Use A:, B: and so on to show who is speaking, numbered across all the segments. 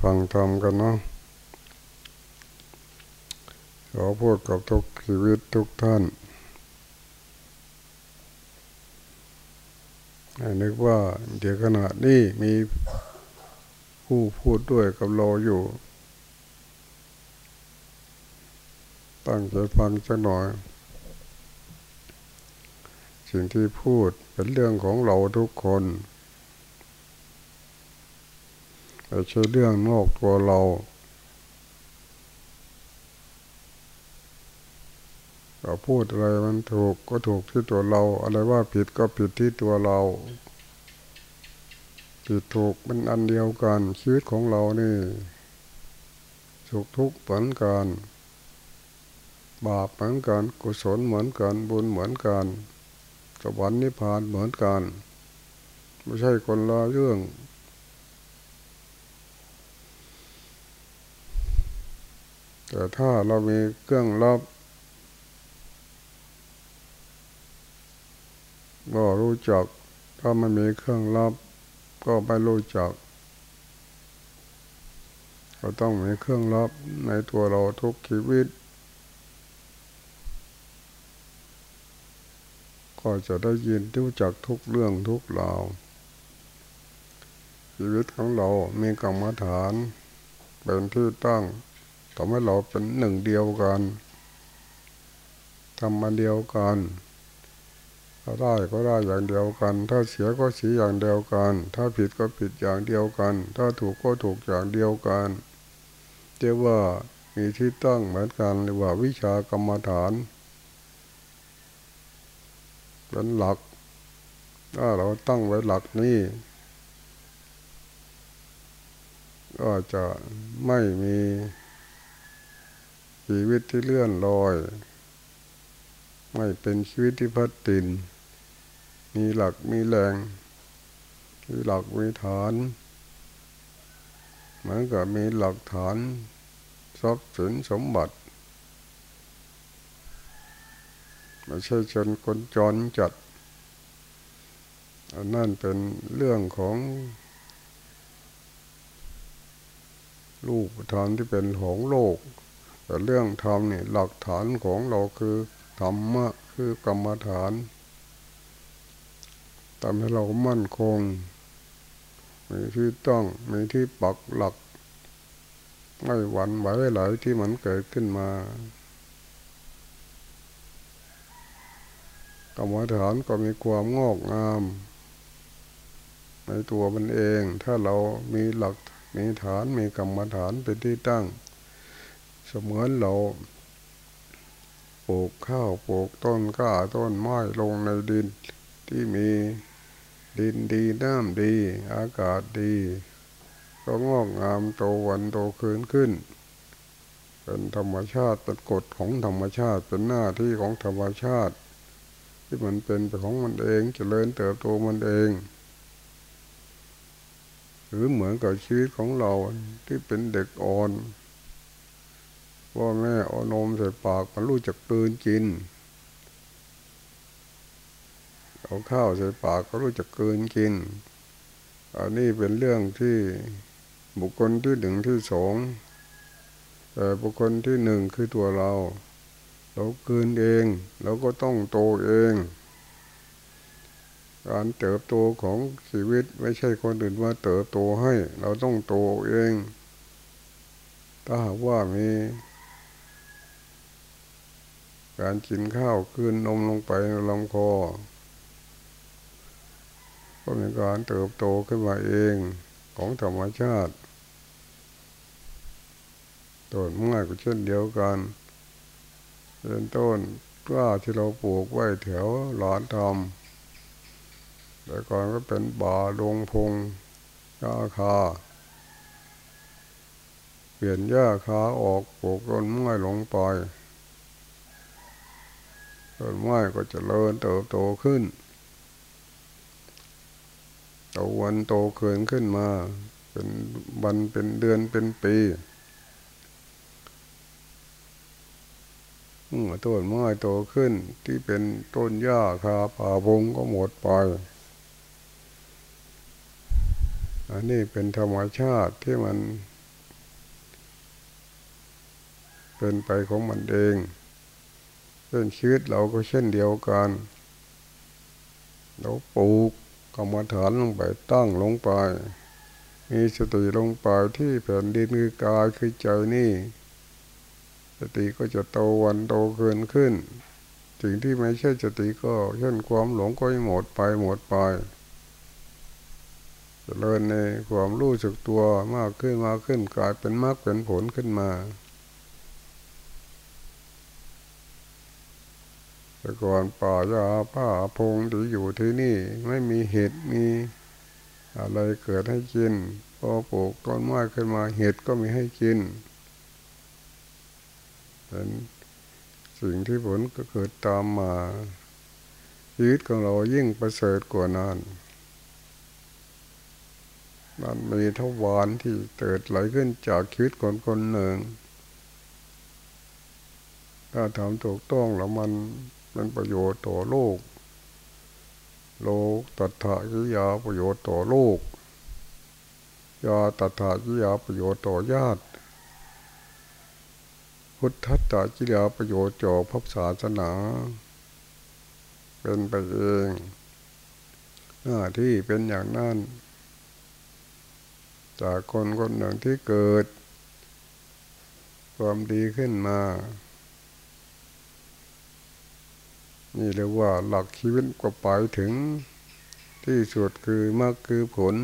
A: ฟังธรรมกันเนาะขอพูดกับทุกชีวิตทุกท่านนึกว่าเดี๋ยวขณะนี้มีผู้พูดด้วยกับเราอยู่ ตั้งใจฟังสักหน่อย สิ่งที่พูดเป็นเรื่องของเราทุกคน ไม่ใช่เรื่องนอกตัวเราเราพูดอะไรมันถูกก็ถูกที่ตัวเรา อะไรว่าผิดก็ผิดที่ตัวเรา ผิดถูกมันอันเดียวกันชีวิตของเรานี่สุขทุกข์เหมือนกันบาปเหมือนกันกุศลเหมือนกันบุญเหมือนกันสวรรค์นิพพานเหมือนกัน ไม่ใช่คนละเรื่อง แต่ถ้าเรามีเครื่องรับก็รู้จัก ถ้ามันมีเครื่องรับก็ไม่รู้จักก็ต้องมีเครื่องรับในตัวเราทุกชีวิต ก็จะได้ยินรู้จักทุกเรื่องทุกราวชีวิตของเรามีกรรมฐาน เป็นที่ตั้ง ทำให้เราเป็นหนึ่งเดียวกันทำมาเดียวกันถ้าได้ก็ได้อย่างเดียวกัน ถ้าเสียก็เสียอย่างเดียวกัน ถ้าผิดก็ผิดอย่างเดียวกัน ถ้าถูกก็ถูกอย่างเดียวกันเรียกว่ามีที่ตั้งเหมือนกันหรือว่าวิชากรรมฐานเป็นหลัก ถ้าเราตั้งไว้หลักนี้ ก็จะไม่มี ชีวิตที่เลื่อนลอย ไม่เป็นชีวิตที่พัดติน มีหลักมีแรง มีหลักมีฐาน เหมือนกับมีหลักฐานทรัพย์สินสมบัติไม่ใช่ชนคนจรจัดอันนั่นเป็นเรื่องของลูกธรรมที่เป็นของโลก แต่เรื่องธรรมนี่หลักฐานของเราคือธรรมะคือกรรมฐานทำให้เรามั่นคง มีที่ต้องมีที่ปักหลัก ไม่หวั่นไหวไหลที่มันเกิดขึ้นมากรรมฐานก็มีความงอกงาม ในตัวมันเอง ถ้าเรามีหลักมีฐานมีกรรมฐานเป็นที่ตั้ง เสมือนเราปลูกข้าวปลูกต้นก้าต้นไม้ลงในดินที่มีดินดีน้ำดี อากาศดี ก็งอกงามโตวันโตคืนขึ้น เป็นธรรมชาติเป็นกฎของธรรมชาติเป็นหน้าที่ของธรรมชาติ ที่มันเป็นไปของมันเองจเจริญเติบโตมันเอง หรือเหมือนกับชีวิตของเราที่เป็นเด็กอ่อน พ่อแม่เอานมใส่ปากมันรู้จักปืนกิน เอาข้าวใส่ปากก็รู้จักเกินกิน อันนี้เป็นเรื่องที่บุคคลที่หนึ่งที่สองแต่บุคคลที่หนึ่งคือตัวเรา เราเกินเองเราก็ต้องโตเอง การเติบโตของชีวิตไม่ใช่คนอื่นว่าเติบโตให้ เราต้องโตเอง ถ้าหากว่ามี การกินข้าวคืนนมลงไปในลำคอ ก็มีการเติบโตขึ้นมาเองของธรรมชาติต้นไม้ก็เช่นเดียวกันเป็นต้นกล้าที่เราปลูกไว้แถวหลานทำแต่ก่อนก็เป็นบ่าลงพงหญ้าคา เปลี่ยนหญ้าคาออกปลูกต้นไม้ลงไป ต้นไม้ก็จะเริญเติบโตขึ้นโตวันโตเกินขึ้นมา เป็นวันเป็นเดือนเป็นปีเมื่อต้นไม้โตขึ้นที่เป็นต้นหญ้าคาป่าพงก็หมดไป อันนี้เป็นธรรมชาติที่มัน เป็นไปของมันเอง เช่นชีวิตเราก็เช่นเดียวกันเราปลูกกรรมฐานลงไปตั้งลงไป มีสติลงไปที่แผ่นดินคือกายคือใจนี่สติก็จะโตวันโตเกินขึ้นสิ่งที่ไม่ใช่สติก็เช่นความหลงก็หมดไปหมดไปจเจริญในความรู้สึกตัวมากขึ้นมากขึ้นกลายเป็นมากเป็นผลขึ้นมา แต่ก่อนป่ายาป้าพงที่อยู่ที่นี่ไม่มีเห็ดมีอะไรเกิดให้กินพอปลูกต้นไม้ขึ้นมาเห็ดก็มีให้กินเป็นสิ่งที่ผลก็เกิดตามมาชีวิตของเรายิ่งประเสริฐกว่านั้นมันมีทวารที่เกิดไหลขึ้นจากชีวิตคนคนหนึ่ง ถ้าทำถูกต้องแล้วมัน เป็นประโยชน์ต่อโลก โลกตัทธะยิยาประโยชน์ต่อโลกยาตัทธะยิยาประโยชน์ต่อญาติ พุทธัตตะจิยาประโยชน์ต่อพระศาสนา เป็นไปเอง หน้าที่เป็นอย่างนั้น จากคนคนหนึ่งที่เกิด ความดีขึ้นมา นี่เรียกว่าหลักชีวิตก็ไปถึงที่สุดคือมรรคคือผล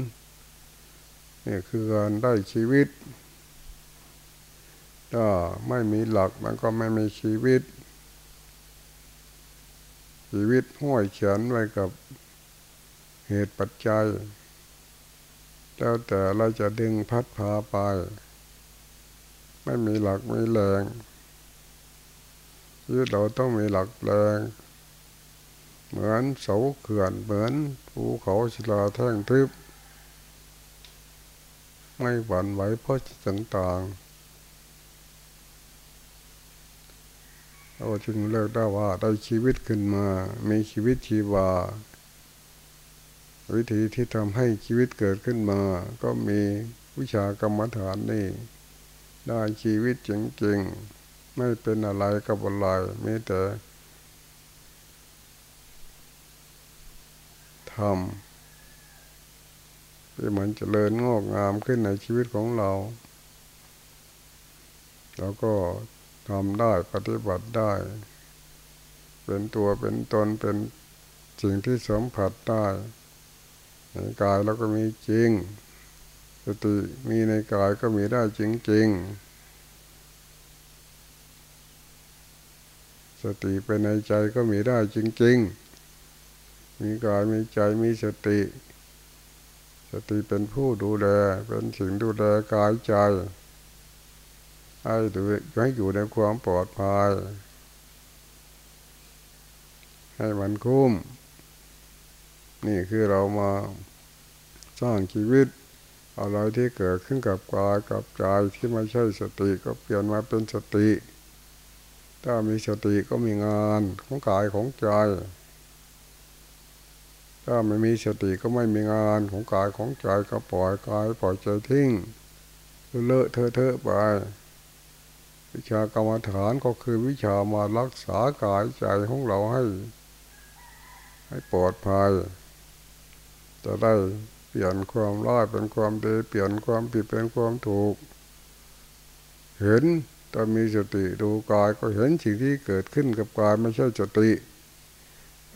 A: นี่คือการได้ชีวิต ถ้าไม่มีหลักมันก็ไม่มีชีวิต ชีวิตห้อยเขียนไว้กับเหตุปัจจัย แล้วแต่เราจะดึงพัดพาไป ไม่มีหลักไม่แรงชีวิตเราต้องมีหลักแรง เหมือนเสาเขื่อนเหมือนภูเขาศิลาแท่งทึบ ไม่หวั่นไหวเพราะต่างๆเราจึงเลิกได้ว่าได้ชีวิตขึ้นมา มีชีวิตชีวา วิธีที่ทำให้ชีวิตเกิดขึ้นมา ก็มีวิชากรรมฐานนี่ ได้ชีวิตจริงๆ ไม่เป็นอะไรกับอะไรมีแต่ ทำที่มันจเจริญงอกงามขึ้นในชีวิตของเราเราก็ทำได้ปฏิบัติได้ เป็นตัวเป็นตนเป็นสิ่งที่สัมผัสได้ในกายเราก็มีจริง สติมีในกายก็มีได้จริงๆสติเป็นในใจก็มีได้จริงๆ มีกายมีใจมีสติ สติเป็นผู้ดูแล เป็นสิ่งดูแลกายใจ ให้ดูให้อยู่ในความปลอดภัย ให้มันคุ้ม นี่คือเรามาสร้างชีวิตอะไรที่เกิดขึ้นกับกายกับใจที่ไม่ใช่สติก็เปลี่ยนมาเป็นสติ ถ้ามีสติก็มีงานของกายของใจ ถ้าไม่มีสติก็ไม่มีงานของกายของใจก็ปล่อยกายปล่อยใจทิ้งเลอะเทอะเทอะไป วิชากรรมฐานก็คือวิชามารักษากายใจของเราให้ ให้ปลอดภัย จะได้เปลี่ยนความร้ายเป็นความดีเปลี่ยนความผิดเป็นความถูก เห็นถ้ามีสติดูกายก็เห็นสิ่งที่เกิดขึ้นกับกายไม่ใช่สติ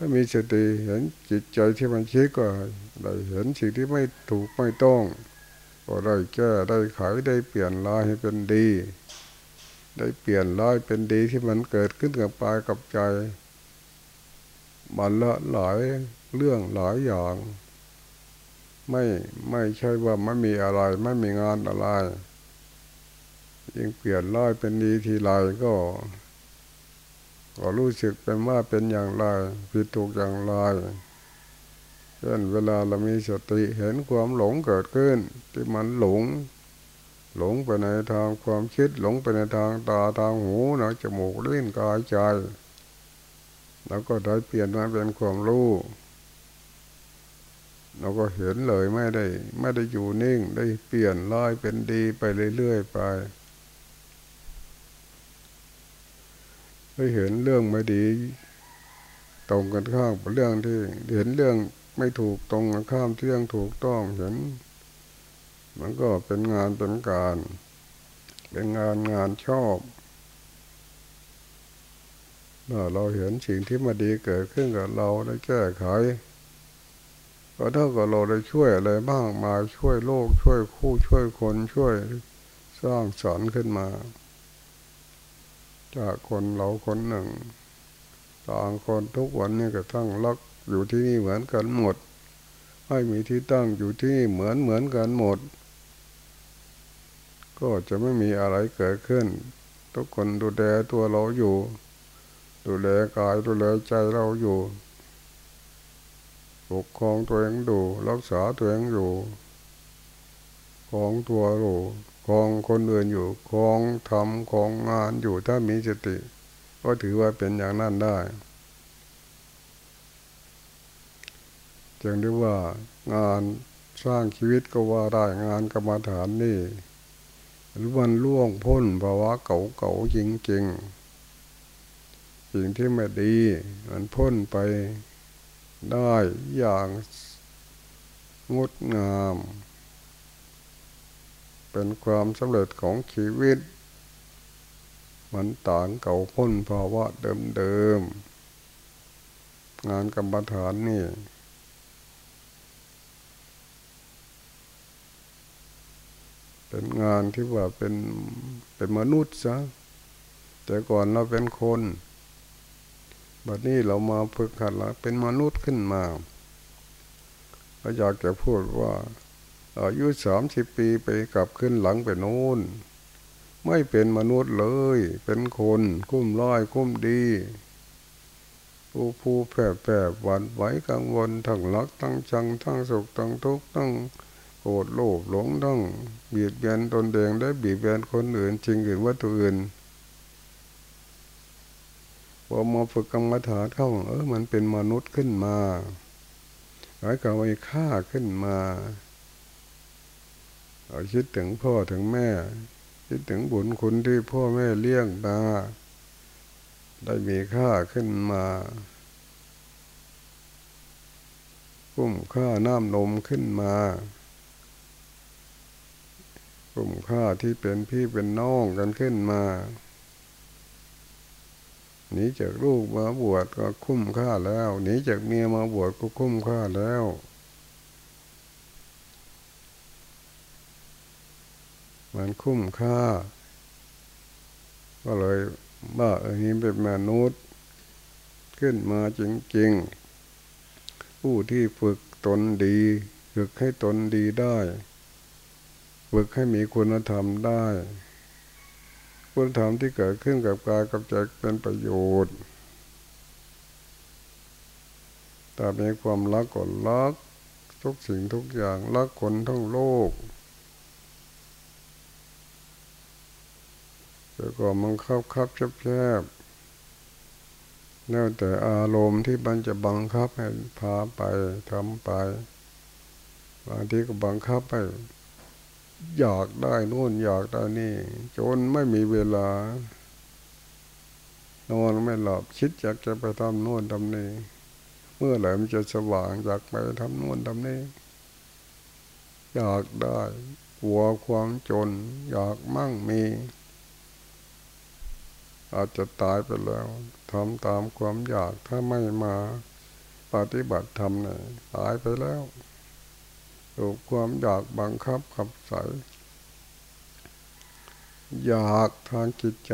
A: ถ้ามีสติเห็นจิตใจที่มันคิดก็ได้เห็นสิ่งที่ไม่ถูกไม่ต้องก็ได้แก้ได้ไขได้เปลี่ยนร้ายให้เป็นดี ได้เปลี่ยนร้ายเป็นดีที่มันเกิดขึ้นกับปายกับใจ มันละหลายเรื่องหลายอย่าง ไม่ไม่ใช่ว่าไม่มีอะไรไม่มีงานอะไรยิ่งเปลี่ยนร้ายเป็นดีทีไรก็ ก็รู้สึกเป็นว่าเป็นอย่างไรผิดถูกอย่างไรเช่นเวลาเรามีสติเห็นความหลงเกิดขึ้น ที่มันหลง หลงไปในทางความคิดหลงไปในทางตาทางหูหนังจมูกลิ้นกายใจ แล้วก็ได้เปลี่ยนมาเป็นความรู้เราก็เห็นเลยไม่ได้ ไม่ได้อยู่นิ่งได้เปลี่ยนร้ายเป็นดีไปเรื่อยๆไป ได้เห็นเรื่องไม่ดี ตรงกันข้ามเรื่องที่เห็นเรื่องไม่ถูกตรงกันข้ามที่เรื่องถูกต้องเห็น มันก็เป็นงานเป็นการ เป็นงานงานชอบเราเห็นสิ่งที่มาดีเกิดขึ้นกับเราได้แก้ไขก็เท่ากับเราได้ช่วยอะไรบ้างมาช่วยโลกช่วยคู่ช่วยคนช่วยสร้างสรรค์ขึ้นมา จากคนเราคนหนึ่ง ต่างคนทุกวันนี้ก็ตั้งรักอยู่ที่นี่เหมือนกันหมด ให้มีที่ตั้งอยู่ที่เหมือนเหมือนกันหมด ก็จะไม่มีอะไรเกิดขึ้น ทุกคนดูแลตัวเราอยู่ ดูแลกายดูแลใจเราอยู่ปกครองตัวเองดูรักษาตัวเองอยู่ ของตัวอ ของคนอื่นอยู่ของทำของงานอยู่ถ้ามีสติ ก็ถือว่าเป็นอย่างนั้นได้จึงเรียกว่างานสร้างชีวิตก็ว่าได้งานกรรมฐานนี่หรือวันล่วงพ้นภาวะเก่าเก่าจริงๆสิ่งที่ไม่ดี มันพ้นไปได้อย่างงดงาม เป็นความสำเร็จของชีวิต มันต่างเก่าพ้นภาวะเดิมๆงานกรรมฐานนี่ เป็นงานที่ว่าเป็นเป็นมนุษย์ซะแต่ก่อนเราเป็นคนบัดนี้เรามาฝึกหัดแล้วเป็นมนุษย์ขึ้นมาเราอยากจะพูดว่า อายุสามสิบปีไปกลับขึ้นหลังไปโน้น ไม่เป็นมนุษย์เลย เป็นคนคุ้มร้อยคุ้มดีผู้ผู้แผ่แผ่หวันไหวกังวลทั้งรักทั้งชังทั้งสุขทั้งทุกข์ทั้งโกรธโลภหลงทั้งเบียดเบียนตนเองได้เบียดเบียนคนอื่นจริงอื่นวัตถุอื่นพอมาฝึกกรรมฐานเข้าเออมันเป็นมนุษย์ขึ้นมาหมายความว่าค่าขึ้นมา คิดถึงพ่อถึงแม่ คิดถึงบุญคุณที่พ่อแม่เลี้ยงมาได้มีค่าขึ้นมาคุ้มค่าน้ำนมขึ้นมาคุ้มค่าที่เป็นพี่เป็นน้องกันขึ้นมาหนีจากลูกมาบวชก็คุ้มค่าแล้วหนีจากเมียมาบวชก็คุ้มค่าแล้ว มันคุ้มค่า ก็เลยว่าอันนี้เป็นมนุษย์ ขึ้นมาจริงๆ ผู้ที่ฝึกตนดี ฝึกให้ตนดีได้ ฝึกให้มีคุณธรรมได้คุณธรรมที่เกิดขึ้นกับกายกับใจเป็นประโยชน์แต่มีความรักก็รักทุกสิ่งทุกอย่างรักคนทั้งโลก แต่ก็มันคับคับแคบแคบแล้วแต่อารมณ์ที่มันจะบังคับให้พาไปทำไป บางทีก็บังคับให้อยากได้นู่นอยากได้นี่ จนไม่มีเวลานอนไม่หลับคิดอยากจะไปทำโน่นทำนี่เมื่อไหร่มันจะสว่างอยากไปทำโน่นทำนี่อยากได้กลัวความจน อยากมั่งมี อาจจะตายไปแล้วทำตามความอยากถ้าไม่มาปฏิบัติธรรมเนี่ยตายไปแล้วถูกความอยากบังคับขับใสอยากทางจิตใจ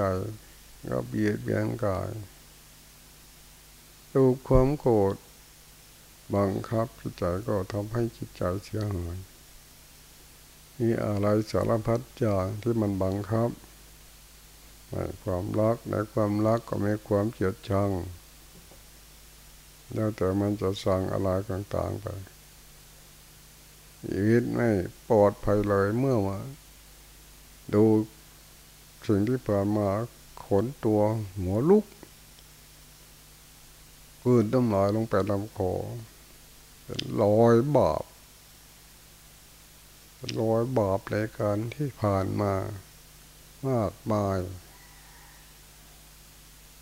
A: ก็เบียดเบียนกายถูกความโกรธบังคับจิตใจก็ทำให้จิตใจเสียหายมีอะไรสารพัดอย่างที่มันบังคับ ความรักในความรักก็มีความเกลียดชัง แล้วแต่มันจะสั่งอะไรต่างๆไปชีวิตไม่ปลอดภัยเลยเมื่อมาดูสิ่งที่ผ่านมาขนตัวหัวลุกพื้นต้มลายลงไปลำคอเป็นรอยบาปรอยบาปในการที่ผ่านมามากมาย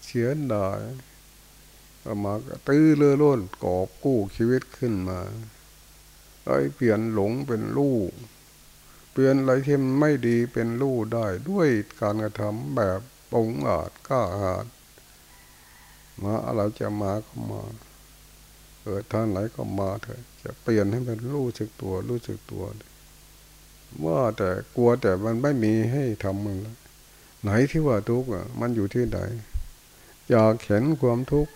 A: เสียดายก็มากตื้อเลื่อล้นกอบกู้ชีวิตขึ้นมาไอ้เปลี่ยนหลงเป็นลูกเปลี่ยนอะไรที่มันไม่ดีเป็นลูกได้ด้วยการกระทำแบบปงอาจกล้าหาญมาอะไรจะมาก็มาเกิดท่านไหนก็มาเถอะ จะเปลี่ยนให้เป็นรู้สึกตัว รู้สึกตัว ว่าแต่กลัวแต่มันไม่มีให้ทำมันไหนที่ว่าทุกข์อะ มันอยู่ที่ไหน อยากเห็นความทุกข์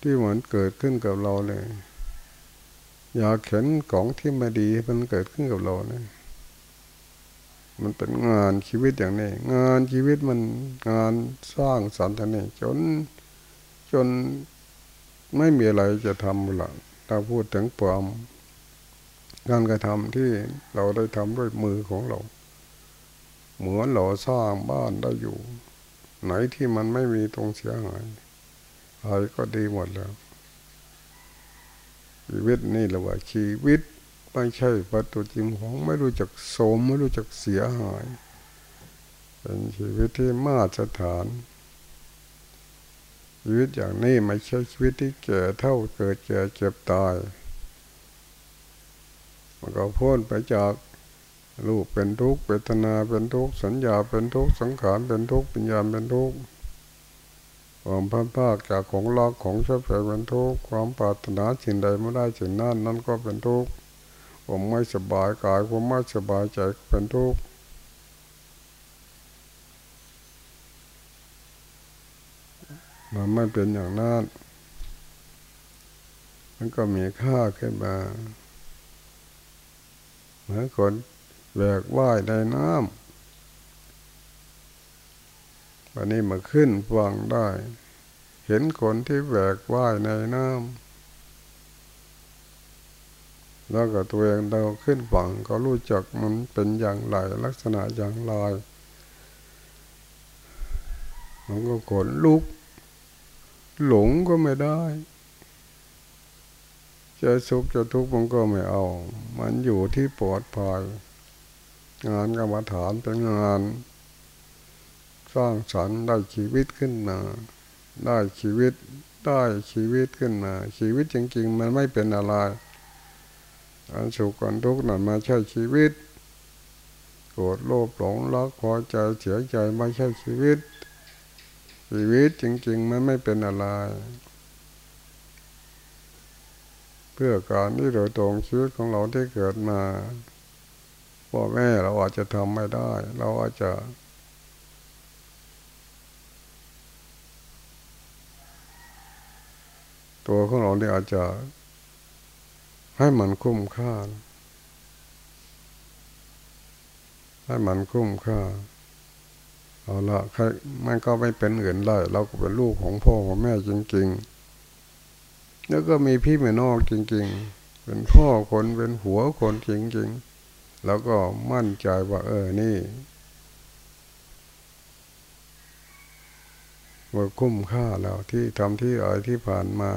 A: ที่เหมันเกิดขึ้นกับเราเลย อยากเห็นของที่ไม่ดีมันเกิดขึ้นกับเราเนี่ยมันเป็นงานชีวิตอย่างนี้ งานชีวิตมันงานสร้างสรรค์นี่จนจนไม่มีอะไรจะทำละถ้าพูดถึงความการกระทำที่เราได้ทำด้วยมือของเรา เหมือนเราสร้างบ้านได้อยู่ ไหนที่มันไม่มีตรงเสียหายอะไรก็ดีหมดแล้ว ชีวิตนี่แหละว่าชีวิตไม่ใช่ประตูจริงของไม่รู้จักโสมไม่รู้จักเสียหาย เป็นชีวิตที่มาตรฐานชีวิตอย่างนี้ไม่ใช่ชีวิตที่แก่เท่าเกิดแก่เจ็บตายมันก็พ้นไปจาก รูปเป็นทุกข์เวทนาเป็นทุกข์สัญญาเป็นทุกข์สังขารเป็นทุกข์ปัญญาเป็นทุกข์ความพันภาคจากของรักของชอบใจเป็นทุกข์ความปรารถนาสิ่งใดไม่ได้สิ่งนั้นนั่นก็เป็นทุกข์ผมไม่สบายกายผมไม่สบายใจเป็นทุกข์มันไม่เป็นอย่างนั้น มันก็มีค่าขึ้นมาเหมือนคน แบกว่ายในน้ำวันนี้มาขึ้นฟังได้ เห็นคนที่แบกว่ายในน้ำแล้วก็ตัวเองเราขึ้นฝั่งก็รู้จักมันเป็นอย่างไรลักษณะอย่างไรมันก็ขนลุก หลงก็ไม่ได้จะสุขจะทุกข์มันก็ไม่เอา มันอยู่ที่ปลอดภัย งานกรรมฐานเป็นงาน สร้างสรรค์ได้ชีวิตขึ้นมา ได้ชีวิตได้ชีวิตขึ้นมา ชีวิตจริงๆ มันไม่เป็นอะไรการสุขการทุกข์นั่นมาใช่ชีวิต โกรธโลภหลงรักพอใจเสียใจไม่ใช่ชีวิต ชีวิตจริง ๆ มันไม่เป็นอะไร เพื่อการที่เราตรงชีวิตของเราที่เกิดมา พ่อแม่เราอาจจะทำไม่ได้ เราอาจจะตัวของเราเนี่ยอาจจะให้มันคุ้มค่า ให้มันคุ้มค่า เอาละใครมันก็ไม่เป็นอื่นได้เราก็เป็นลูกของพ่อของแม่จริงๆ แล้วก็มีพี่แม่นอกจริง ๆ เป็นพ่อคนเป็นหัวคนจริง ๆ แล้วก็มั่นใจว่า เออนี่ว่าคุ้มค่าแล้วที่ทำที่อะไรที่ผ่านมา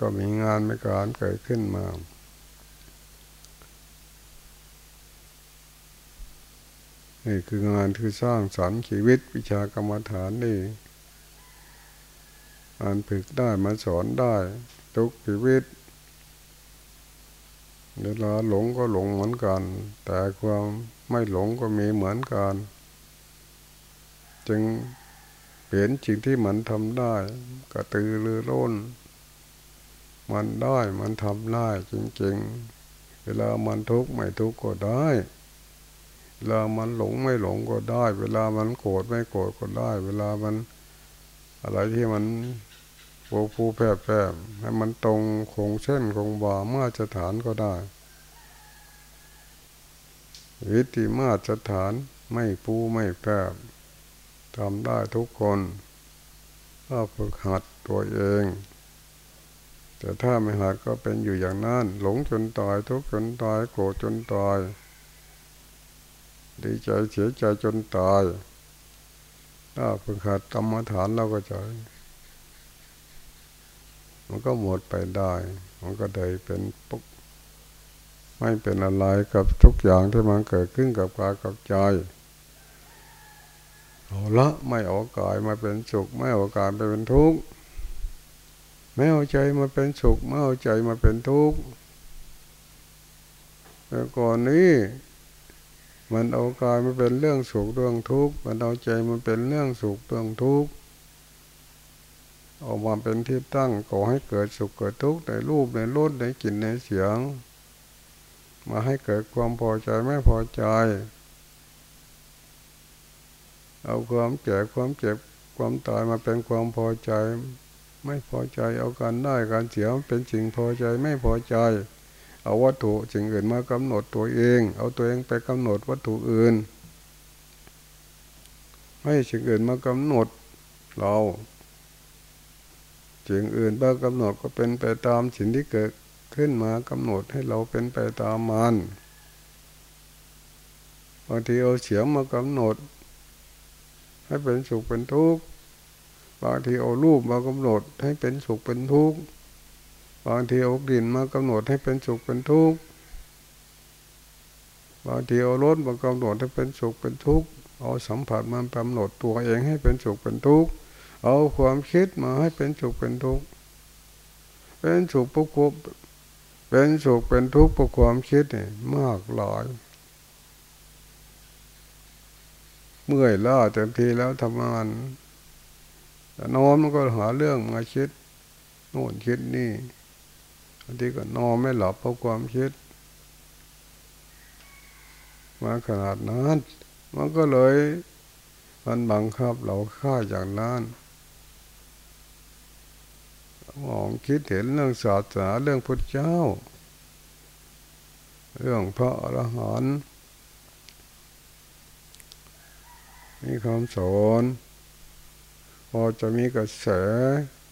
A: ก็มีงานไม่การเกิดขึ้นมา นี่คืองานที่สร้างสรรค์ชีวิตวิชากรรมฐานนี่อ่านฝึกได้มาสอนได้ ทุกชีวิต เวลาหลงก็หลงเหมือนกัน แต่ความไม่หลงก็มีเหมือนกัน จึงเห็นสิ่งที่มันทำได้ กระตือรือร้น มันได้มันทำได้จริง ๆ เวลามันทุกข์ไม่ทุกข์ก็ได้เวลามันหลงไม่หลงก็ได้ เวลามันโกรธไม่โกรธก็ได้ เวลามันอะไรที่มัน โผผูแผบแผบให้มันตรงคงเส้นคงบ่ามาตรฐานก็ได้ วิธีมาตรฐานไม่ปูไม่แผบทำได้ทุกคนถ้าฝึกหัดตัวเอง แต่ถ้าไม่หัดก็เป็นอยู่อย่างนั้น หลงจนตายทุกจนตายโกรธจนตายดีใจเสียใจจนตาย ถ้าฝึกหัดกรรมฐานเราก็จะ มันก็หมดไปได้ มันก็เลยเป็นปุ๊บไม่เป็นอะไรกับทุกอย่างที่มันเกิดขึ้นกับกายกับใจเอาละไม่เอากายมาเป็นสุข ไม่เอากายไปเป็นทุกข์ไม่เอาใจมาเป็นสุขไม่เอาใจมาเป็นทุกข์แต่ก่อนนี้มันเอากายมาเป็นเรื่องสุขเรื่องทุกข์มันเอาใจมันเป็นเรื่องสุขเรื่องทุกข์ ออกมาเป็นที่ตั้งก่อให้เกิดสุขเกิดทุกข์ในรูปในรสในกลิ่นในเสียง มาให้เกิดความพอใจไม่พอใจ เอาความแก่ความเจ็บความตายมาเป็นความพอใจ ไม่พอใจเอาการได้การเสียเป็นสิ่งพอใจไม่พอใจ เอาวัตถุสิ่งอื่นมากำหนดตัวเอง เอาตัวเองไปกำหนดวัตถุอื่นให้สิ่งอื่นมากำหนดเรา สิ่งอื่นบ้ากำหนดก็เป็นไปตามสิ่งที่เกิดขึ้นมากำหนดให้เราเป็นไปตามมันบางทีเอาเสียงมากำหนด ให้เป็นสุขเป็นทุกข์บางทีเอารูปมากำหนดให้เป็นสุขเป็นทุกข์บางทีเอากลิ่นมากำหนดให้เป็นสุขเป็นทุกข์บางทีเอารสมากำหนดให้เป็นสุขเป็นทุกข์เอาสัมผัสมากำหนดตัวเองให้เป็นสุขเป็นทุกข์ เอาความคิดมาให้เป็นสุขเป็นทุกข์เป็นสุขประกบเป็นสุขเป็นทุกข์เพราะความคิดเนี่ยมากหลายเมื่อยล้าเต็มทีแล้วทำงานนอนมันก็หาเรื่องมาคิดโน่นคิดนี่บางทีก็นอนไม่หลับเพราะความคิด มาขนาดนั้น มันก็เลยมันบังคับเราฆ่าอย่างนั้น มองคิดเห็นเรื่องศาสนาเรื่องพุทธเจ้า เรื่องพระอรหันต์มีคำสอนพอจะมีกระแส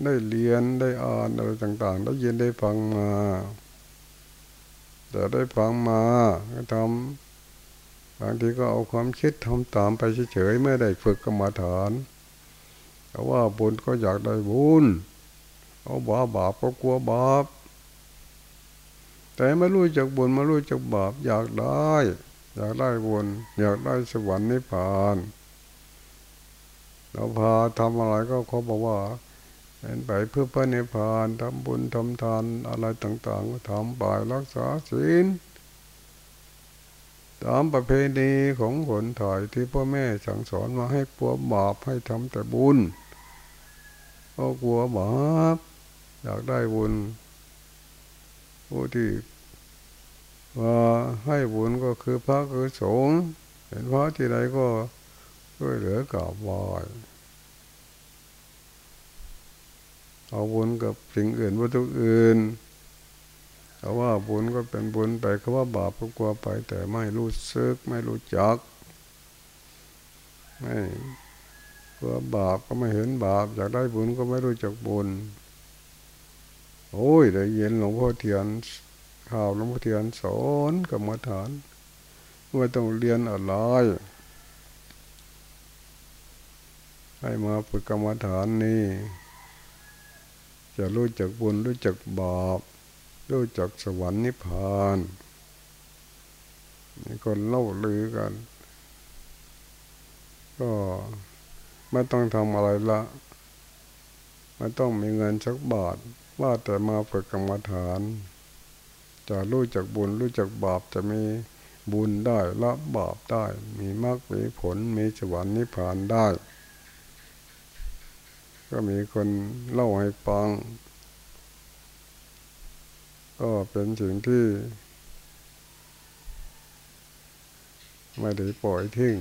A: ได้เรียนได้อ่านอะไรต่าง ๆ ได้ยินได้ฟังมาแต่ได้ฟังมาก็ทำบางทีก็เอาความคิดทำตามไปเฉยๆไม่ได้ฝึกกรรมฐานแต่ว่าบุญก็อยากได้บุญ เอาบาบาปก็กลัวบาปแต่ไม่รู้จักบุญไม่รู้จักบาปอยากได้ อยากได้บุญอยากได้สวรรค์นิพพานเราพาทำอะไรก็เขาบอกว่าเป็นไปเพื่อพระนิพพานทำบุญทำทานอะไรต่างๆก็ทำบ่ายรักษาศีลตามประเพณีของคนถ่ายที่พ่อแม่สั่งสอนมาให้กลัวบาปให้ทำแต่บุญก็กลัวบาป อยากได้บุญผู้ที่ว่าให้บุญก็คือพระคือสงฆ์เห็นพระที่ใดก็ช่วยเหลือกราบไหว้เอาบุญกับสิ่งอื่นวัตถุอื่นเขาว่าบุญก็เป็นบุญไปเขาว่าบาปก็กลัวไป แต่ไม่รู้ซึกไม่รู้จัก ไม่กลัวบาปก็ไม่เห็นบาปอยากได้บุญก็ไม่รู้จักบุญ โอ้ยได้ยินหลวงพ่อเทียนข่าวหลวงพ่อเทียนสอนกรรมฐานว่าต้องเรียนอะไรให้มาฝึกกรรมฐานนี่ จะรู้จักบุญรู้จักบาปรู้จักสวรรค์นิพพานมีคนเล่าลือกัน ก็ไม่ต้องทำอะไรละไม่ต้องมีเงินสักบาท ว่าแต่มาฝึกกรรมฐาน จะรู้จักบุญรู้จักบาปจะมีบุญได้ละบาปได้ มีมรรคมีผลมีสวรรค์นิพพานได้ ก็มีคนเล่าให้ฟัง ก็เป็นสิ่งที่ ไม่ได้ปล่อยทิ้ง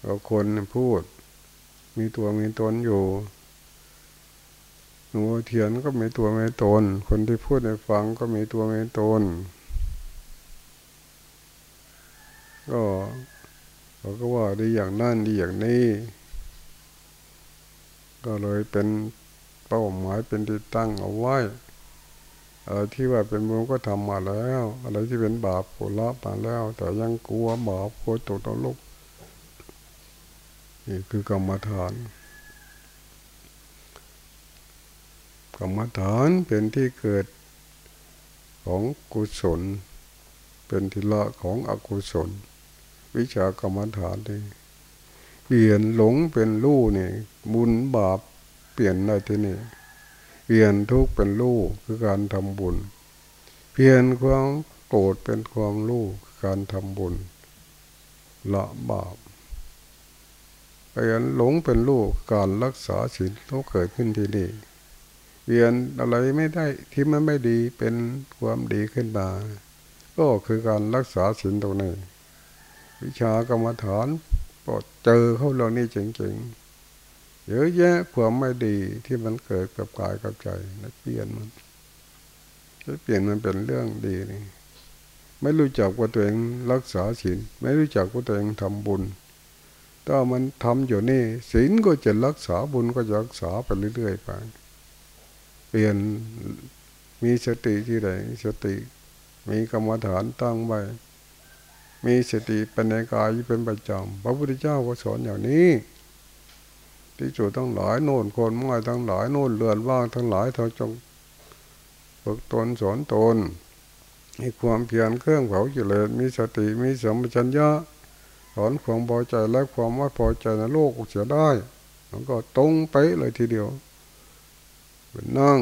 A: เราคนพูด มีตัวมีตนอยู่ นูเทียนก็มีตัวมีตน คนที่พูดให้ฟังก็มีตัวมีตน ก็เขาก็ว่าดีอย่างนั่นดีอย่างนี้ ก็เลยเป็นเป้าหมายเป็นที่ตั้งเอาไว้อะไรที่ว่าเป็นบุญก็ทำมาแล้ว อะไรที่เป็นบาปก็ละมาแล้ว แต่ยังกลัวบาปกลัวตกตลุกนี่คือกรรมฐาน กรรมฐานเป็นที่เกิดของกุศล เป็นทีละของอกุศล วิชากรรมฐานนี่เปลี่ยนหลงเป็นรู้นี่บุญบาปเปลี่ยนได้ที่นี่เปลี่ยนทุกเป็นรู้คือการทำบุญ เปลี่ยนความโกรธเป็นความรู้การทำบุญละบาปเปลี่ยนหลงเป็นรู้การรักษาศีลต้องเกิดขึ้นที่นี่ เปลี่ยนอะไรไม่ได้ที่มันไม่ดีเป็นความดีขึ้นมาก็คือการรักษาศีลตรงนี้วิชากรรมฐานพอเจอเขาเรานี่จริงๆเยอะแยะความไม่ดีที่มันเกิดกับกายกับใจนะเปลี่ยนมันจะเปลี่ยนมันเป็นเรื่องดีนี่ไม่รู้จักว่าตัวเองรักษาศีลไม่รู้จักว่าตัวเองทำบุญถ้ามันทำอยู่นี่ศีลก็จะรักษาบุญก็จะรักษาไปเรื่อยๆไป เปลี่ยนมีสติที่ไหนสติ มีกรรมฐานตั้งไว้มีสติเป็นในกายเป็นประจำพระพุทธเจ้าก็สอนอย่างนี้ที่จุดทั้งหลายโน่นคนม้อทั้งหลายโน่นเรือนว่างทั้งหลายเธอจงฝึกตนสอนตนมีความเพียรเครื่องเผาจิเลสมีสติมีสมชัญญะสอนความพอใจและความไม่พอใจในโลกเสียได้มันก็ตรงไปเลยทีเดียว เป็นนั่ง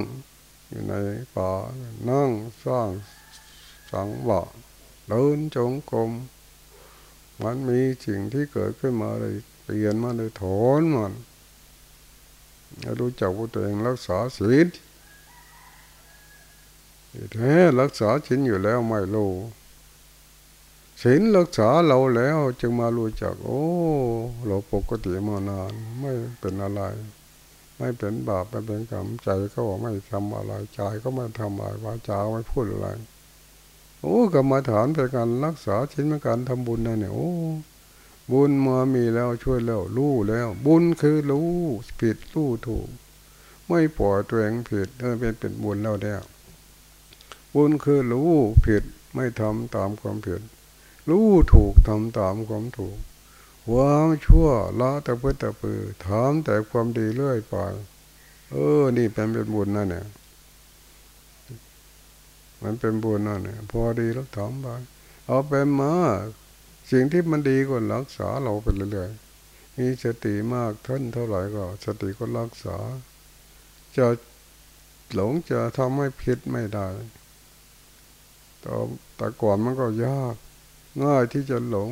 A: อยู่ในป่านั่งสร้างสังวะเดินจงกรมมันมีสิ่งที่เกิดขึ้นมาเลยเปลี่ยนมาเลยถอนมันรู้จักว่าตัวเองรักษาศีลแท้รักษาศีลอยู่แล้วไม่รู้ศีลรักษาเราแล้วจึงมารู้จัก โอ้ เราปกติมานานไม่เป็นอะไร ไม่เป็นบาปไม่เป็นกรรมใจก็ไม่ทำอะไรใจก็ไม่ทำอะไรวาจาไม่พูดอะไรโอ้กรรมฐานเป็นการรักษาชิ้นเป็นการทำบุญนะเนี่ยโอ้บุญมามีแล้วช่วยแล้วรู้แล้ว บุญคือรู้ผิดรู้ถูก ไม่ปล่อยตัวเองผิดเออเป็นเป็นบุญแล้วเนี่ยบุญคือรู้ผิดไม่ทำตามความผิด รู้ถูกทำตามความถูก วางชั่วละแต่เพื่อแต่เพื่อถามแต่ความดีเรื่อยไปเออ นี่เป็นเป็นบุญนะเนี่ยมันเป็นบุญนั่นเนี่ยพอดีแล้วถามไปเอาเป็นมาสิ่งที่มันดีก็รักษาเราไปเรื่อยๆมีสติมากท่านเท่าไหร่ก็สติก็รักษา จะหลงจะทำให้ผิดไม่ได้ต่อแต่ก่อนมันก็ยาก ง่ายที่จะหลง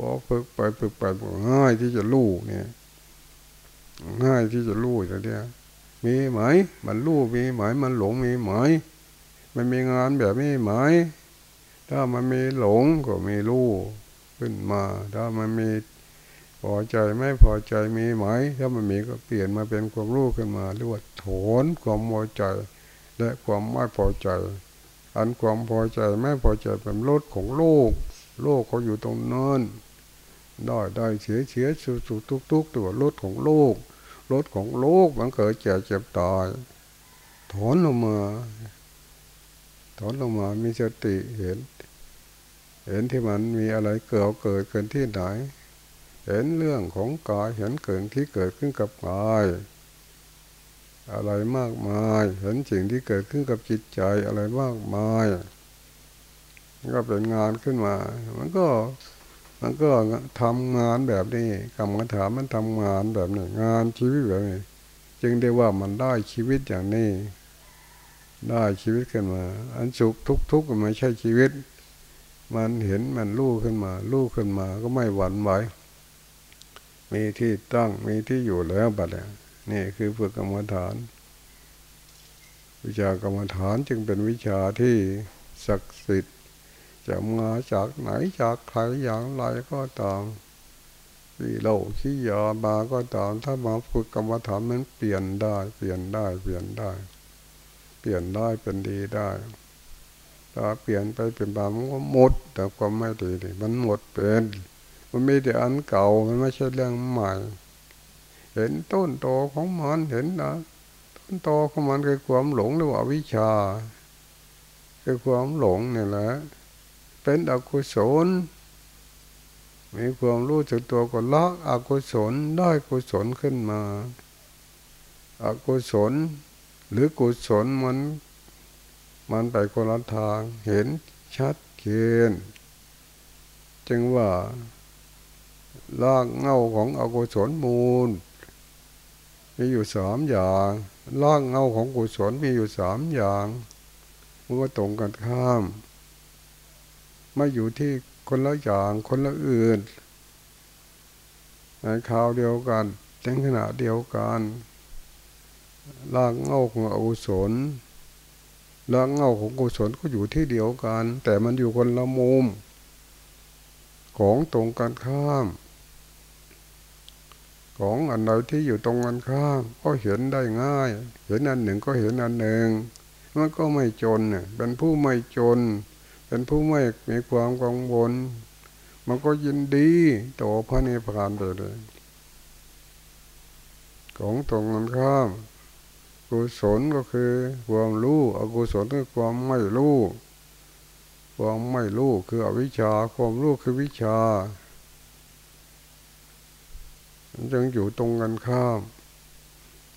A: พอฝึกไปฝึกไปง่ายที่จะรู้เนี่ยง่ายที่จะรู้อย่างเนี้ยมีไหม มันรู้มีไหม มันหลงมีไหม มันมีงานแบบนี้ไหม ถ้ามันมีหลงก็มีรู้ขึ้นมา ถ้ามันมีพอใจไม่พอใจมีไหม ถ้ามันมีก็เปลี่ยนมาเป็นความรู้ขึ้นมาเรียกว่าโถนความพอใจ และความไม่พอใจ อันความพอใจไม่พอใจเป็นรถของโลก โลกเขาอยู่ตรงนั้น ได้ได้เสียเสียสุสุทุกทุกตัวรถของโลกรถของโลกมันเกิดเจ็บเจ็บตายถอนลงมาถอนลงมามีสติเห็น เห็นที่มันมีอะไรเกิดเกิดเกินที่ไหน เห็นเรื่องของกายเห็นเกิดที่เกิดขึ้นกับกายอะไรมากมาย เห็นสิ่งที่เกิดขึ้นกับจิตใจอะไรมากมาย ก็เป็นงานขึ้นมา มันก็ มันก็ทำงานแบบนี้กรรมฐานมันทำงานแบบนี้งานชีวิตแบบนี้จึงได้ว่ามันได้ชีวิตอย่างนี้ ได้ชีวิตขึ้นมา อันสุขทุกทุกข์ไม่ใช่ชีวิต มันเห็นมันรู้ขึ้นมารู้ขึ้นมาก็ไม่หวั่นไหวมีที่ตั้งมีที่อยู่แล้วบัดเนี่ยนี่คือฝึกกรรมฐาน วิชากรรมฐานจึงเป็นวิชาที่ศักดิ์สิทธิ์ จะมาจากไหนจากใครอย่างไรก็ตามที่เราขี้ยาบาก็ตามถ้ามาฝึกกรรมฐานมันเปลี่ยนได้ เปลี่ยนได้ เปลี่ยนได้ เปลี่ยนได้เป็นดีได้ถ้าเปลี่ยนไปเป็นบาปมันก็หมด แต่ความไม่ดีนี่มันหมดเป็นมันไม่ได้อันเก่ามันไม่ใช่เรื่องใหม่ เห็นต้นโตของมันเห็นนะต้นโตของมันคือความหลงหรือว่าวิชาคือความหลงนี่แหละ เป็นอกุศล มีความรู้จักตัวก็ละอกุศลได้กุศลขึ้นมาอกุศล หรือกุศลมัน มันไปคนละทางเห็นชัดเจนจึงว่าลากเงาของอกุศลมูล มีอยู่สามอย่างลากเงาของกุศลมีอยู่สามอย่างมันก็ตรงกันข้าม ไม่อยู่ที่คนละอย่างคนละอื่น ในคราวเดียวกันในขณะเดียวกันลากเงาของอกุศลลากเงาของกุศลก็อยู่ที่เดียวกัน แต่มันอยู่คนละมุม ของตรงกันข้าม ของอันใดที่อยู่ตรงกันข้าม ก็เห็นได้ง่าย เห็นอันหนึ่งก็เห็นอันหนึ่งมันก็ไม่จนเน่ยเป็นผู้ไม่จน เป็นผู้ไม่มีความกังวล มันก็ยินดีต่อพระนิพพานไปเลย ของตรงกันข้ามกุศลก็คือความรู้อกุศลคือความไม่รู้ความไม่รู้คืออวิชชาความรู้คือวิชาจึงอยู่ตรงกันข้าม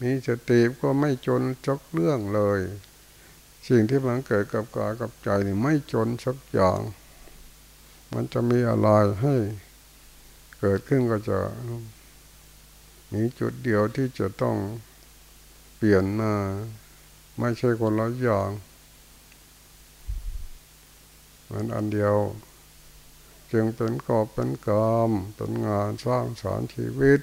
A: มีสติก็ไม่จนจกเรื่องเลย สิ่งที่มันเกิดกับกายกับใจนี่ไม่จนสักอย่าง มันจะมีอะไรให้เกิดขึ้นก็จะมีจุดเดียวที่จะต้องเปลี่ยนมาไม่ใช่คนละอย่าง มันอันเดียว จึงเป็นกอบเป็นกรรมเป็นงานสร้างสารชีวิต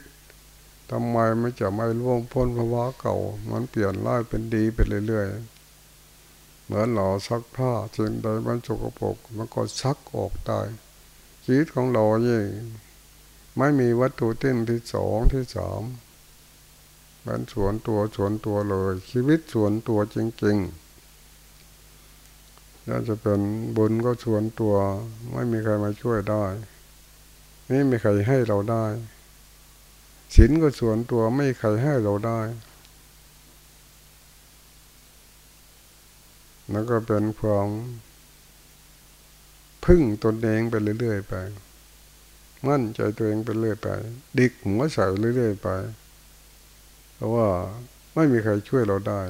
A: ทำไมไม่จะไม่ร่วงพ้นภาวะเก่า มันเปลี่ยนร้ายเป็นดีไปเรื่อยๆ เหมือนเราซักผ้าเช่นใดมันสกปรกมันก็ซักออกได้ชีวิตของเราเนี่ยไม่มีวัตถุเต้นที่สองที่สามเป็นส่วนตัวส่วนตัวเลย ชีวิตส่วนตัวจริงๆน่าจะเป็นบุญก็ส่วนตัว ไม่มีใครมาช่วยได้ไม่มีใครให้เราได้ศีลก็ส่วนตัวไม่ใครให้เราได้ แล้วก็เป็นความพึ่งตนเองไปเรื่อยๆไป มั่นใจตัวเองไปเรื่อยไปดิกหัวใส่เรื่อยๆไป เพราะว่าไม่มีใครช่วยเราได้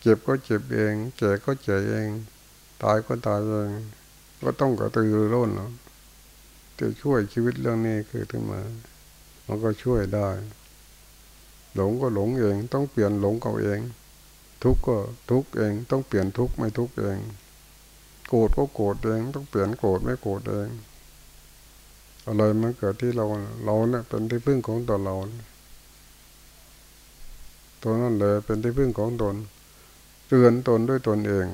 A: เจ็บก็เจ็บเองแก่ก็แก่เอง ตายก็ตายเอง ก็ต้องกระตือรือร้นเนาะจะช่วยชีวิตเรื่องนี้คือขึ้นมา มันก็ช่วยได้ หลงก็หลงเอง ต้องเปลี่ยนหลงเขาเอง ทุกข์ก็ทุกข์เอง ต้องเปลี่ยนทุกข์ไม่ทุกข์เอง โกรธก็โกรธเอง ต้องเปลี่ยนโกรธไม่โกรธเองอะไรมันเกิดที่เราเราเนี่ยเป็นที่พึ่งของตัวเรา ตัวนั่นเลยเป็นที่พึ่งของตนเตือนตนด้วยตนเอง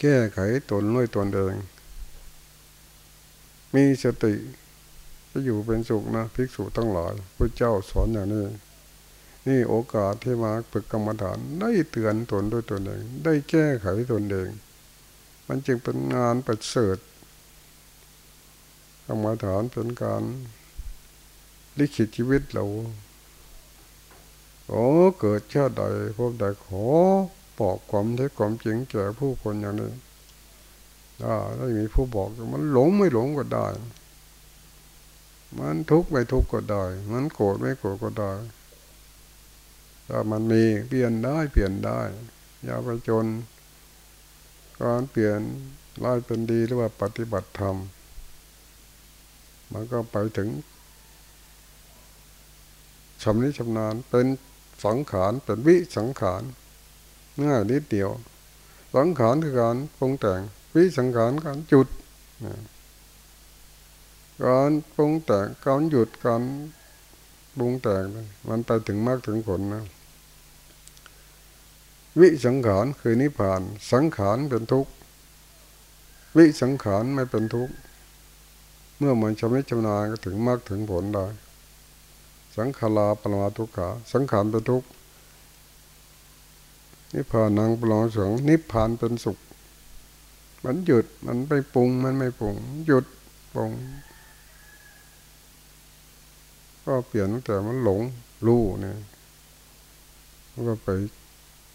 A: แก้ไขตนด้วยตนเอง มีสติจะอยู่เป็นสุขนะภิกษุทั้งหลายพระเจ้าสอนอย่างนี้ นี่โอกาสที่มาฝึกกรรมฐานได้เตือนตนด้วยตนเอง ได้แก้ไขตนเอง มันจึงเป็นงานประเสริฐกรรมฐานเป็นการลิขิตชีวิตเราโอ้เกิดชาติใดพบใดขอบอกความเท็จความจริงแก่ผู้คนอย่างนี้ถ้าไม่มีผู้บอกมันหลงไม่หลงก็ได้ มันทุกข์ไม่ทุกข์ก็ได้ มันโกรธไม่โกรธก็ได้ ถ้ามันมีเปลี่ยนได้เปลี่ยนได้ อย่าไปจนการเปลี่ยนร้ายเป็นดีหรือว่าปฏิบัติธรรม มันก็ไปถึงชำนิชำนาญเป็นสังขารเป็นวิสังขารง่ายนิดเดียว สังขารคือการปรุงแต่ง วิสังขารการจุดการปรุงแต่งการหยุดการปรุงแต่งมันไปถึงมากถึงผลนะ วิสังขารคือนิพพาน สังขารเป็นทุกข์วิสังขารไม่เป็นทุกข์เมื่อมันชำนิชำนาญก็ถึงมากถึงผลได้ สังขาราปรมาทุกขา สังขารเป็นทุกข์นิพพานังปรมาสังนิพพานเป็นสุข มันหยุดมันไปปรุงมันไม่ปรุง หยุดปรุง ก็เปลี่ยนแต่มันหลงรู้เนี่ยก็ไป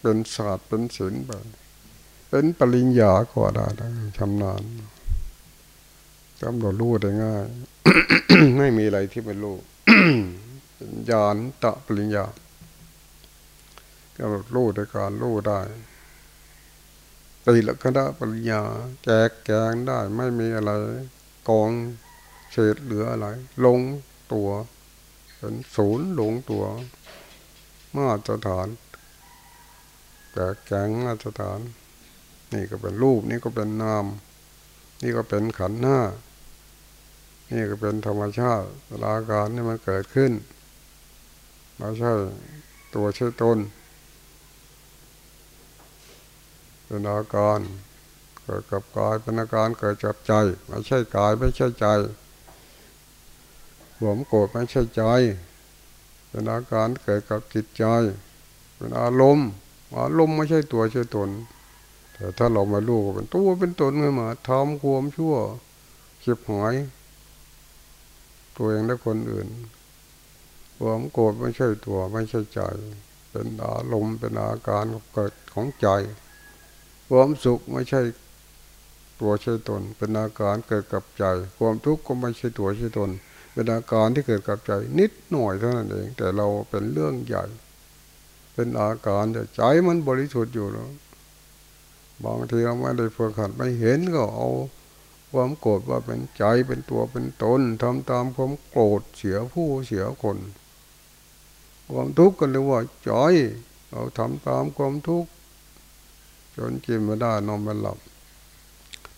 A: เป็นศาสตร์เป็นศิลป์ไปเป็นปริญญาก็ได้ชำนาญกำหนดรู้ได้ง่าย ไม่มีอะไรที่เป็นรู้ญาณตะปริญญากำหนดรู้ในการรู้ได้ตีละคณะปัญญาแจกแกงได้ไม่มีอะไร กองเศษเหลืออะไร ลงตัวเป็นศูนย์ลงตัว มาตรฐาน แจกแกงมาตรฐาน นี่ก็เป็นรูปนี่ก็เป็นนาม นี่ก็เป็นขันธ์หน้า นี่ก็เป็นธรรมชาติราการนี่มันเกิดขึ้นไม่ใช่ตัวใช่ตนเป็นอาการเกิดกับกายเป็นอาการเกิดจากใจไม่ใช่กายไม่ใช่ใจหวมโกรธไม่ใช่ใจเป็นอาการเกิดกับจิตใจเป็นอารมณ์ อารมณ์ไม่ใช่ตัวใช่ตน แต่ถ้าเรามาลูกเป็นตัวเป็นตนขึ้นมาทำความชั่วเก็บหายตัวเองและคนอื่นความโกรธไม่ใช่ตัวไม่ใช่ใจ เป็นอารมณ์เป็นอาการเกิดของใจความสุขไม่ใช่ตัวใช่ตน เป็นอาการเกิดกับใจ ความทุกข์ก็ไม่ใช่ตัวใช่ตน เป็นอาการที่เกิดกับใจ นิดหน่อยเท่านั้นเอง แต่เราเป็นเรื่องใหญ่ เป็นอาการแต่ใจมันบริสุทธิ์อยู่แล้วบางทีเราไม่ได้ฝึกหัดไม่เห็นก็เอา ความโกรธว่าเป็นใจเป็นตัวเป็นตนทำตามความโกรธเสียผู้เสียคน ความทุกข์กันเลยว่าใจเราทำตามความทุกข์จนกินไม่ได้นอนไม่หลับ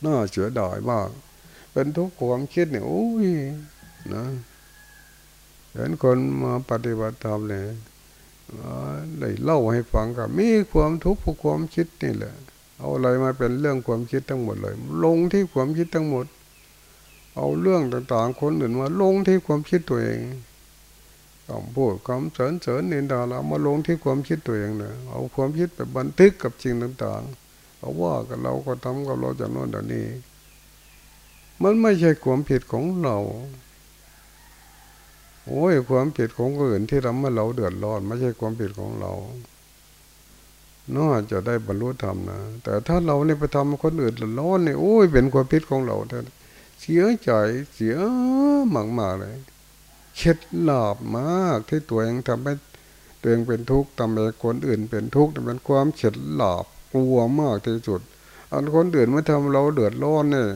A: น่าเสียดายมาก เป็นทุกข์ความคิดเนี่ยโอ้ยนะเห็นคนมาปฏิบัติธรรมเลย เลยเล่าให้ฟังกับมีความทุกข์ความคิดนี่แหละ เอาอะไรมาเป็นเรื่องความคิดทั้งหมดเลย ลงที่ความคิดทั้งหมด เอาเรื่องต่างๆ คนอื่นมาลงที่ความคิดตัวเองคำพูดคำเสริญเสริญนินดาเรามาลงที่ความคิดตัวเองเนะเอาความคิดไปบันทึกกับสิ่งต่างๆเอาว่ากับเราก็ทำกับเราจากโน้นจากนี้ มันไม่ใช่ความผิดของเรา โอ้ยความผิดของคนอื่นที่ทำให้เราเดือดร้อนไม่ใช่ความผิดของเราน่าจะได้บรรลุธรรมนะ แต่ถ้าเราเนี่ยไปทำคนอื่นเดือดร้อนเนี่ยโอ้ยเป็นความผิดของเราแต่เสียใจเสียมากมาเลยเข็ดหลาบมากที่ตัวเองทำให้ตัวเองเป็นทุกข์ทำให้คนอื่นเป็นทุกข์เป็นความเข็ดหลาบกลัวมากที่สุดอันคนอื่นไม่ทำเราเดือดร้อนเนี่ย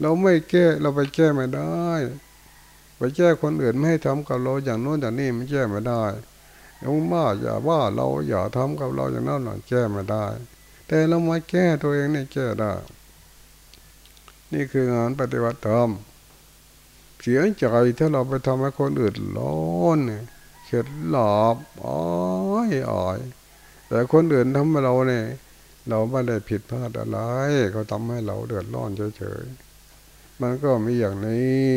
A: เราไม่แก้เราไปแก้ไม่ได้ ไปแก้คนอื่นไม่ให้ทำกับเราอย่างโน้นอย่างนี้ไม่แก้ไม่ได้ยงว่าอย่าว่าเราอย่าทำกับเราอย่างนั้นหน่อยแก้ไม่ได้ แต่เรามาแก้ตัวเองนี่แก้ได้ นี่คืองานปฏิบัติธรรมเสียใจถ้าเราไปทำให้คนอื่นร้อนเข็ดหลาบอ้อยอ้อยแต่คนอื่นทำให้เราเนี่ยเราไม่ได้ผิดพลาดอะไรเขาทำให้เราเดือดร้อนเฉยๆมันก็มีอย่างนี้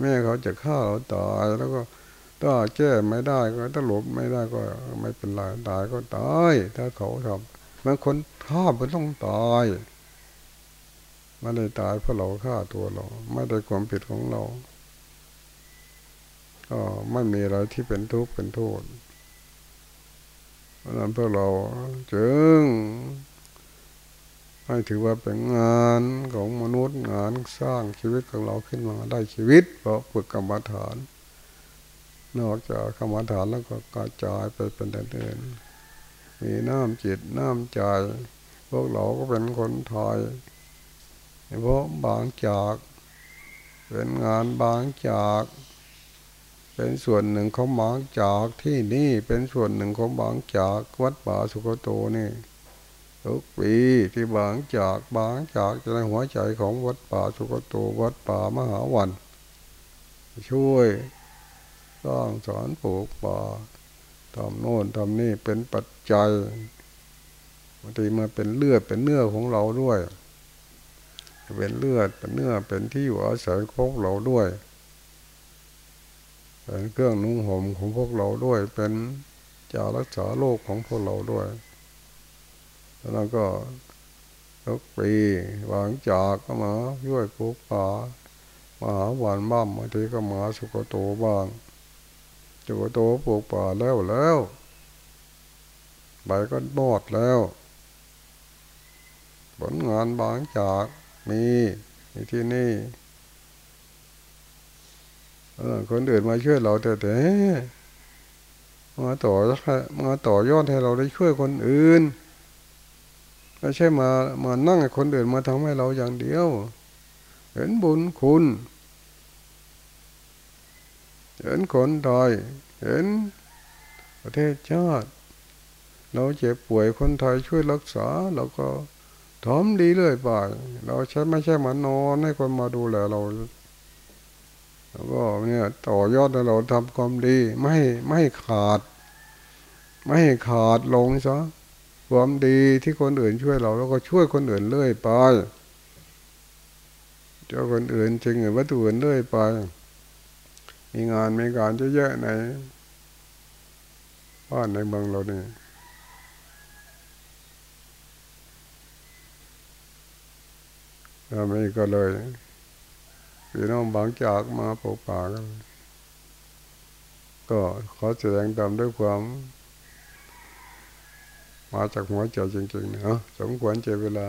A: แม่เขาจะฆ่าเราตายแล้วก็ถ้าแก้ไม่ได้ก็ถ้าหลบไม่ได้ก็ไม่เป็นไรตายก็ตายถ้าเขาทำมันคนฆ่ามันต้องตายไม่ได้ตายเพราะเราฆ่าตัวเรา ไม่ได้ความผิดของเรา ก็ไม่มีอะไรที่เป็นทุกข์เป็นโทษเพราะนั้นพวกเราจึง ให้ถือว่าเป็นงานของมนุษย์งานสร้างชีวิตของเราขึ้นมาได้ชีวิต เพราะฝึกกรรมฐาน นอกจากกรรมฐานแล้วก็กระจายไปเป็นเดินมีน้ำจิตน้ำใจพวกเราก็เป็นคนไทยเพราะบางจาก เป็นงานบางจาก เป็นส่วนหนึ่งของบางจากที่นี่เป็นส่วนหนึ่งของบางจากวัดป่าสุโกโตนี่ ทุกปีที่บางจากบางจากจะในหัวใจของวัดป่าสุกโตวัดป่ามหาวัน ช่วยสร้างสอนปลูกป่าทำโน่นทำนี่เป็นปัจจัยบางทีมาเป็นเลือดเป็นเนื้อของเราด้วย เป็นเลือดเป็นเนื้อเป็นที่อยู่อาศัยของพวกเราด้วยเป็นเครื่องนุ่งห่มของพวกเราด้วยเป็นจารักษาโลกของพวกเราด้วย แล้วก็ทุกปีวางจากก็มาช่วยปลูกป่ามาหาหวานบ้ามบางทีก็มาสุกโตบ้างจุกโตปลูกป่าแล้วแล้วใบก็บอดแล้ว ผลงานบางจากมีที่นี่คนอื่นมาช่วยเราแต่แต่มาต่อมาต่อยอดให้เราได้ช่วยคนอื่น ไม่ใช่มามานั่งให้คนอื่นมาทำให้เราอย่างเดียว เห็นบุญคุณ เห็นคนไทยเห็นประเทศชาติ เราเจ็บป่วยคนไทยช่วยรักษาเราก็ทำดีเรื่อยไปเราใช้ไม่ใช่มานอนให้คนมาดูแลเราแล้วก็เนี่ยต่อยอดเราทำความดี ไม่ไม่ขาด ไม่ขาดลงซะ ความดีที่คนอื่นช่วยเราแล้วก็ช่วยคนอื่นเรื่อยไปเจ้าคนอื่นจริงหรือวัตถุอื่นเรื่อยไป มีงานมีการเยอะๆในบ้านในเมืองเราเนี่ยเราไม่ก็เลยพี่น้องบางจากมาปลูกป่ากันก็ขอแสดงตามด้วยความ มาจากหัวใจจริงๆนะสมควรเจเวลา